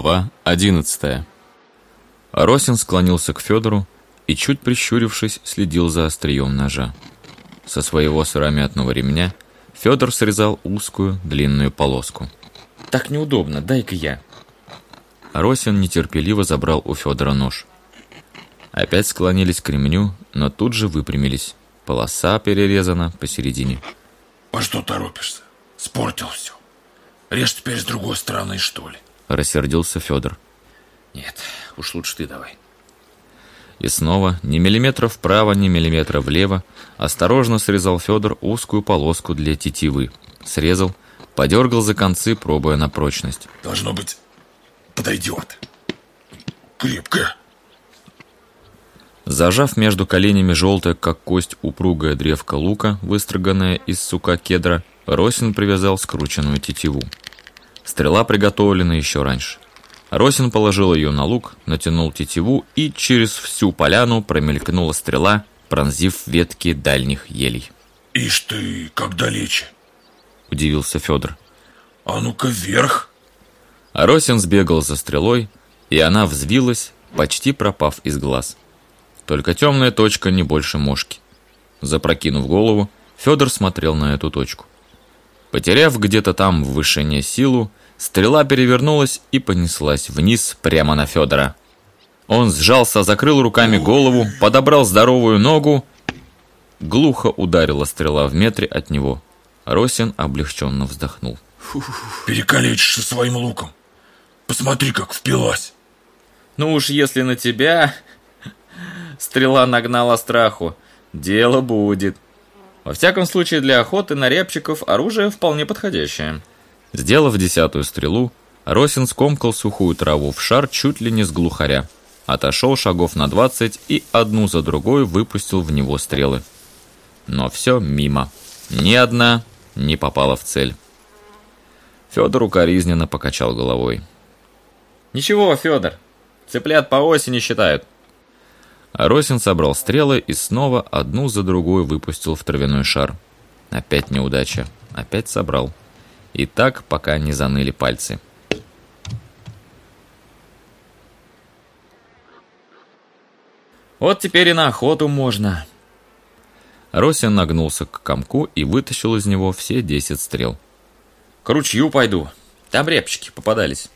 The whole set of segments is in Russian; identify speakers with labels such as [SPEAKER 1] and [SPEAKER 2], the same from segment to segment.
[SPEAKER 1] Глава 11 Росин склонился к Федору и, чуть прищурившись, следил за острием ножа. Со своего сыромятного ремня Федор срезал узкую длинную полоску.
[SPEAKER 2] «Так неудобно, дай-ка я».
[SPEAKER 1] Росин нетерпеливо забрал у Федора нож. Опять склонились к ремню, но тут же выпрямились. Полоса перерезана посередине.
[SPEAKER 3] «По что торопишься? Спортил все. Режь теперь с другой стороны, что ли?»
[SPEAKER 1] Рассердился Федор.
[SPEAKER 2] Нет, уж лучше ты давай.
[SPEAKER 1] И снова, ни миллиметра вправо, ни миллиметра влево, осторожно срезал Федор узкую полоску для тетивы. Срезал, подергал за концы, пробуя на прочность.
[SPEAKER 3] Должно быть, подойдет. Крепкая.
[SPEAKER 1] Зажав между коленями желтое, как кость, упругая древко лука, выстроганная из сука кедра, Росин привязал скрученную тетиву. Стрела приготовлена еще раньше. Росин положил ее на лук, натянул тетиву, и через всю поляну промелькнула стрела, пронзив ветки дальних елей.
[SPEAKER 3] «Ишь ты, как далече!»
[SPEAKER 1] – удивился Федор.
[SPEAKER 3] «А ну-ка вверх!»
[SPEAKER 1] Росин сбегал за стрелой, и она взвилась, почти пропав из глаз. Только темная точка не больше мошки. Запрокинув голову, Федор смотрел на эту точку. Потеряв где-то там в вышине силу, стрела перевернулась и понеслась вниз прямо на Федора. Он сжался, закрыл руками голову, подобрал здоровую ногу. Глухо ударила стрела в метре от него. Росин облегченно вздохнул.
[SPEAKER 3] Перекалечишься своим луком. Посмотри, как впилась.
[SPEAKER 2] Ну уж если на тебя стрела нагнала страху, дело будет. Во всяком случае, для охоты на рябчиков оружие вполне подходящее.
[SPEAKER 1] Сделав десятую стрелу, Росин скомкал сухую траву в шар чуть ли не с глухаря. Отошел шагов на двадцать и одну за другой выпустил в него стрелы. Но все мимо. Ни одна не попала в цель. Федор укоризненно покачал головой.
[SPEAKER 2] «Ничего, Федор, цыплят по осени считают».
[SPEAKER 1] А Росин собрал стрелы и снова одну за другой выпустил в травяной шар. Опять неудача. Опять собрал. И так, пока не заныли пальцы.
[SPEAKER 2] Вот теперь и на охоту можно.
[SPEAKER 1] Росин нагнулся к комку и вытащил из него все десять стрел.
[SPEAKER 2] К ручью пойду. Там репчики попадались.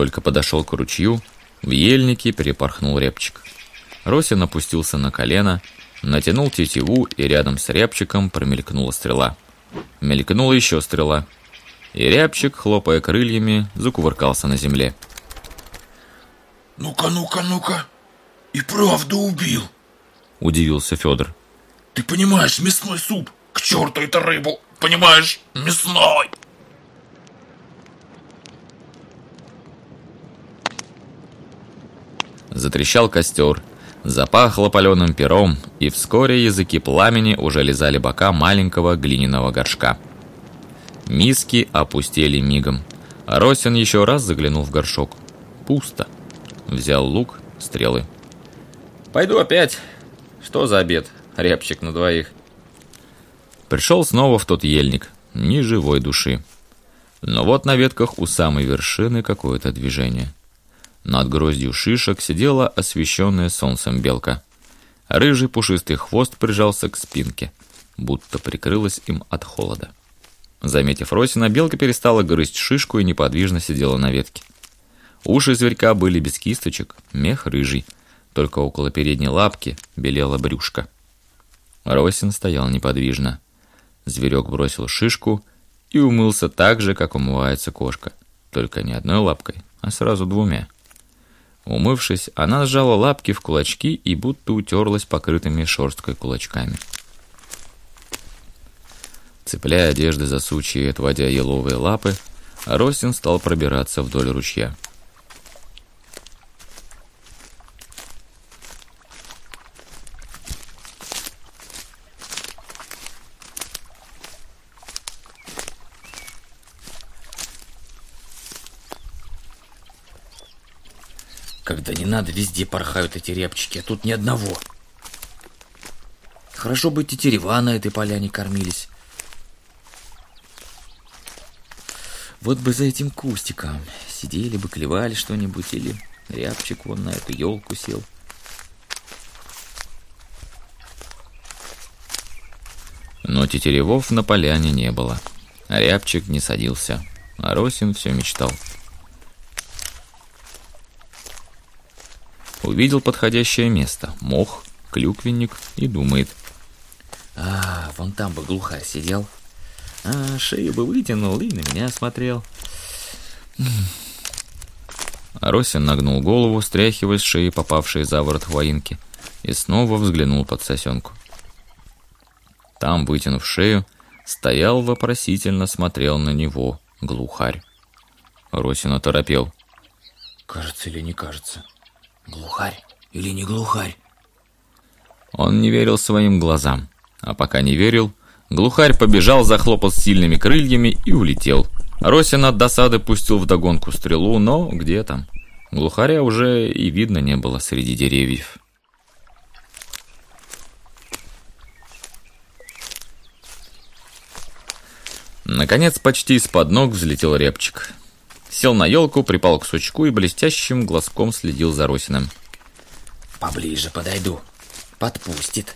[SPEAKER 1] Только подошел к ручью, в ельнике перепорхнул репчик. Росин опустился на колено, натянул тетиву, и рядом с рябчиком промелькнула стрела. Мелькнула еще стрела. И рябчик, хлопая крыльями, закувыркался на земле.
[SPEAKER 3] «Ну-ка, ну-ка, ну-ка! И правда убил!»
[SPEAKER 1] Удивился Федор.
[SPEAKER 3] «Ты понимаешь, мясной суп! К черту это рыбу! Понимаешь, мясной!»
[SPEAKER 1] Затрещал костер, запахло паленым пером, и вскоре языки пламени уже лизали бока маленького глиняного горшка. Миски опустели мигом. Росин еще раз заглянул в горшок. Пусто. Взял лук, стрелы.
[SPEAKER 2] «Пойду опять. Что за обед? Рябчик на двоих».
[SPEAKER 1] Пришел снова в тот ельник. Ни живой души. Но вот на ветках у самой вершины какое-то движение. Над гроздью шишек сидела освещенная солнцем белка. Рыжий пушистый хвост прижался к спинке, будто прикрылась им от холода. Заметив Росина, белка перестала грызть шишку и неподвижно сидела на ветке. Уши зверька были без кисточек, мех рыжий, только около передней лапки белела брюшка. Росин стоял неподвижно. Зверек бросил шишку и умылся так же, как умывается кошка, только не одной лапкой, а сразу двумя. Умывшись, она сжала лапки в кулачки и будто утерлась покрытыми шерсткой кулачками. Цепляя одежды за сучьи и отводя еловые лапы, Росин стал пробираться вдоль ручья.
[SPEAKER 2] Когда не надо, везде порхают эти рябчики, а тут ни одного. Хорошо бы тетерева на этой поляне кормились. Вот бы за этим кустиком сидели бы, клевали что-нибудь, или рябчик вон на эту елку сел.
[SPEAKER 1] Но тетеревов на поляне не было. Рябчик не садился, а Росин все мечтал. Увидел подходящее место, мох, клюквенник и думает.
[SPEAKER 2] А, вон там бы глухарь сидел. А, шею бы вытянул и на меня смотрел.
[SPEAKER 1] Росин нагнул голову, стряхивая с шеи попавшие за ворот хвоинки, и снова взглянул под сосенку. Там, вытянув шею, стоял вопросительно смотрел на него глухарь. Росин оторопел.
[SPEAKER 2] Кажется или не кажется? Глухарь или не глухарь?
[SPEAKER 1] Он не верил своим глазам, а пока не верил, глухарь побежал, захлопал сильными крыльями и улетел. Росин от досады пустил вдогонку стрелу, но где там? Глухаря уже и видно не было среди деревьев. Наконец, почти из-под ног взлетел репчик. Сел на елку, припал к сучку и блестящим глазком следил за Росиным.
[SPEAKER 2] Поближе подойду. Подпустит.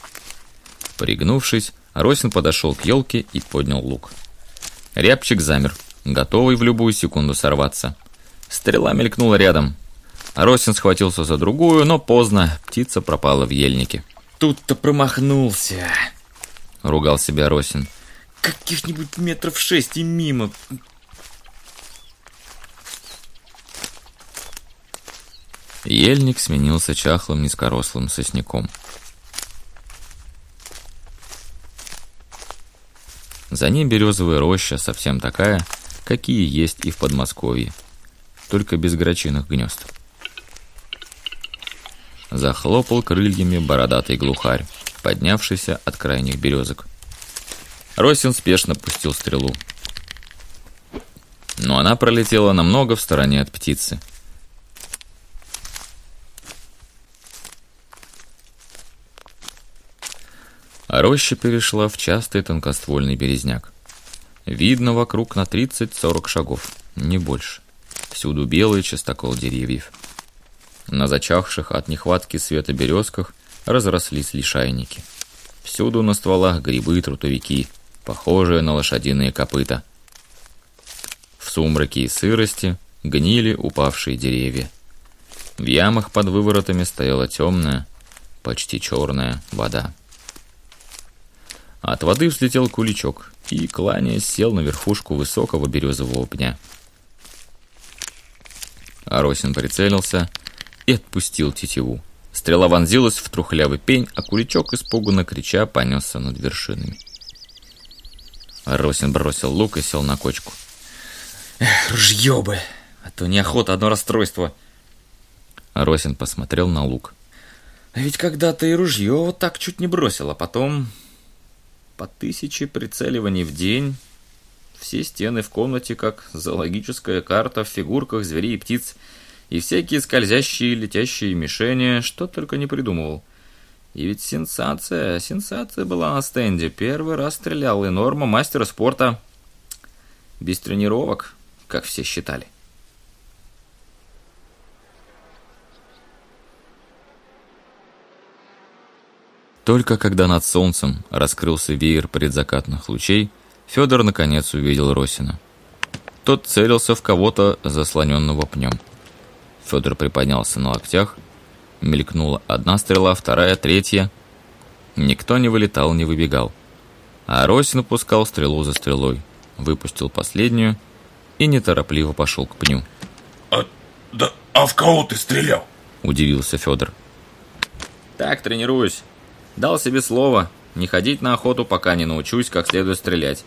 [SPEAKER 1] Пригнувшись, Росин подошел к елке и поднял лук. Рябчик замер, готовый в любую секунду сорваться. Стрела мелькнула рядом. Росин схватился за другую, но поздно, птица пропала в ельнике.
[SPEAKER 2] Тут-то промахнулся.
[SPEAKER 1] Ругал себя Росин.
[SPEAKER 2] Каких-нибудь метров шесть и мимо.
[SPEAKER 1] Ельник сменился чахлым низкорослым сосняком. За ним березовая роща, совсем такая, какие есть и в Подмосковье, только без грачиных гнезд. Захлопал крыльями бородатый глухарь, поднявшийся от крайних березок. Росин спешно пустил стрелу. Но она пролетела намного в стороне от птицы. Роща перешла в частый тонкоствольный березняк. Видно вокруг на 30-40 шагов, не больше. Всюду белый частокол деревьев. На зачахших от нехватки света березках разрослись лишайники. Всюду на стволах грибы и трутовики – похожие на лошадиные копыта. В сумраке и сырости гнили упавшие деревья. В ямах под выворотами стояла темная, почти черная вода. От воды взлетел куличок и, кланяясь, сел на верхушку высокого березового пня. Аросин прицелился и отпустил тетиву. Стрела вонзилась в трухлявый пень, а куличок, испуганно крича, понесся над вершинами. Росин бросил лук и сел на кочку.
[SPEAKER 2] Эх, ружье бы, а то неохота, одно расстройство.
[SPEAKER 1] Росин посмотрел на лук.
[SPEAKER 2] А ведь когда-то и ружье вот так чуть не бросил, а потом по тысяче прицеливаний в день, все стены в комнате, как зоологическая карта в фигурках зверей и птиц, и всякие скользящие летящие мишени, что только не придумывал. И ведь сенсация, сенсация была на стенде. Первый раз стрелял и норма мастера спорта. Без тренировок, как все считали.
[SPEAKER 1] Только когда над солнцем раскрылся веер предзакатных лучей, Федор наконец увидел Росина. Тот целился в кого-то, заслоненного пнем. Федор приподнялся на локтях Мелькнула одна стрела, вторая, третья. Никто не вылетал, не выбегал. А Росин пускал стрелу за стрелой. Выпустил последнюю и неторопливо пошел к пню.
[SPEAKER 3] А, да, а в кого ты стрелял?
[SPEAKER 1] Удивился Федор.
[SPEAKER 2] Так, тренируюсь. Дал себе слово не ходить на охоту, пока не научусь, как следует стрелять.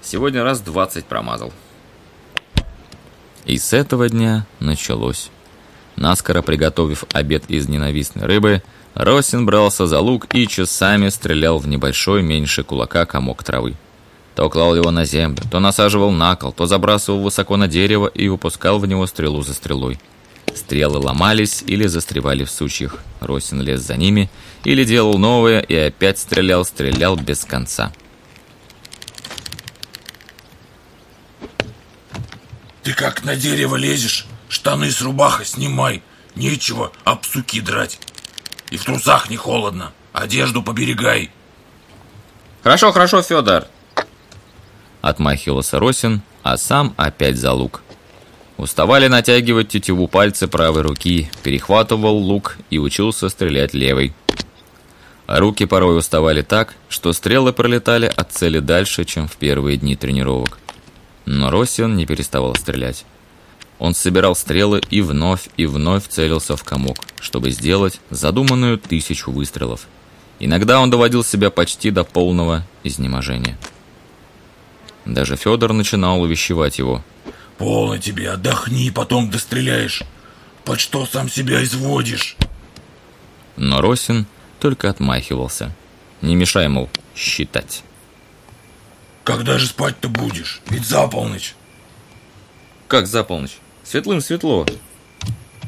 [SPEAKER 2] Сегодня раз двадцать промазал.
[SPEAKER 1] И с этого дня началось. Наскоро приготовив обед из ненавистной рыбы, Росин брался за лук и часами стрелял в небольшой, меньше кулака комок травы. То клал его на землю, то насаживал на кол, то забрасывал высоко на дерево и выпускал в него стрелу за стрелой. Стрелы ломались или застревали в сучьях. Росин лез за ними или делал новое и опять стрелял, стрелял без конца.
[SPEAKER 3] Ты как на дерево лезешь, штаны с рубахой снимай. Нечего об суки драть. И в трусах не холодно. Одежду поберегай.
[SPEAKER 2] Хорошо, хорошо, Федор.
[SPEAKER 1] Отмахивался Росин, а сам опять за лук. Уставали натягивать тетиву пальцы правой руки, перехватывал лук и учился стрелять левой. А руки порой уставали так, что стрелы пролетали от цели дальше, чем в первые дни тренировок. Но Росин не переставал стрелять. Он собирал стрелы и вновь и вновь целился в комок, чтобы сделать задуманную тысячу выстрелов. Иногда он доводил себя почти до полного изнеможения. Даже Федор начинал увещевать его.
[SPEAKER 3] «Полно тебе, отдохни, потом достреляешь. Под что сам себя изводишь?»
[SPEAKER 1] Но Росин только отмахивался. Не мешай, мол, считать.
[SPEAKER 3] «Когда же спать-то будешь? Ведь за полночь».
[SPEAKER 2] «Как за полночь? Светлым светло».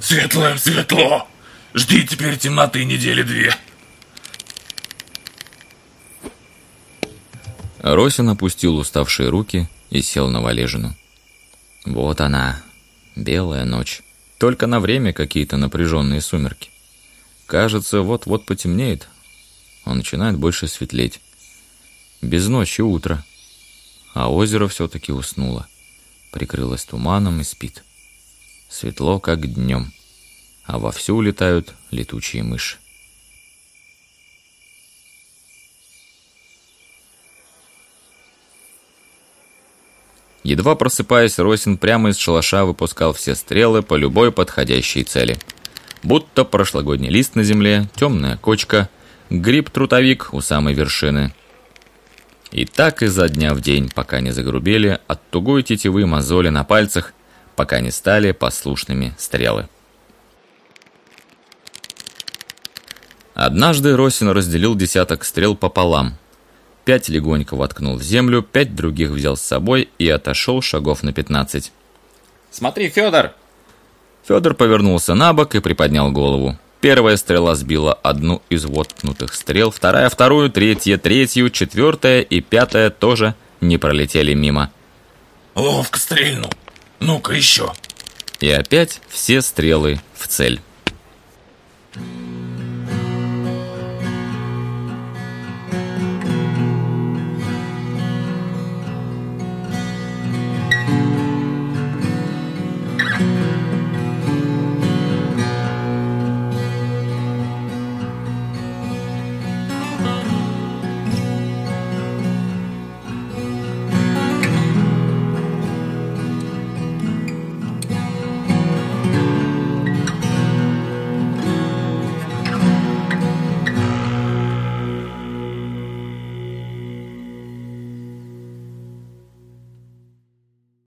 [SPEAKER 3] «Светлым светло! Жди теперь темноты недели две».
[SPEAKER 1] Росин опустил уставшие руки и сел на валежину. Вот она, белая ночь. Только на время какие-то напряженные сумерки. Кажется, вот-вот потемнеет, а начинает больше светлеть. Без ночи утро. А озеро все-таки уснуло. Прикрылось туманом и спит. Светло, как днем. А вовсю летают летучие мыши. Едва просыпаясь, Росин прямо из шалаша выпускал все стрелы по любой подходящей цели. Будто прошлогодний лист на земле, темная кочка, гриб-трутовик у самой вершины. И так изо дня в день, пока не загрубели от тугой тетивы мозоли на пальцах, пока не стали послушными стрелы. Однажды Росин разделил десяток стрел пополам – Пять легонько воткнул в землю, пять других взял с собой и отошел шагов на пятнадцать.
[SPEAKER 2] «Смотри, Федор!»
[SPEAKER 1] Федор повернулся на бок и приподнял голову. Первая стрела сбила одну из воткнутых стрел, вторая вторую, третья третью, четвертая и пятая тоже не пролетели мимо.
[SPEAKER 3] «Ловко стрельнул! Ну-ка еще!»
[SPEAKER 1] И опять все стрелы в цель.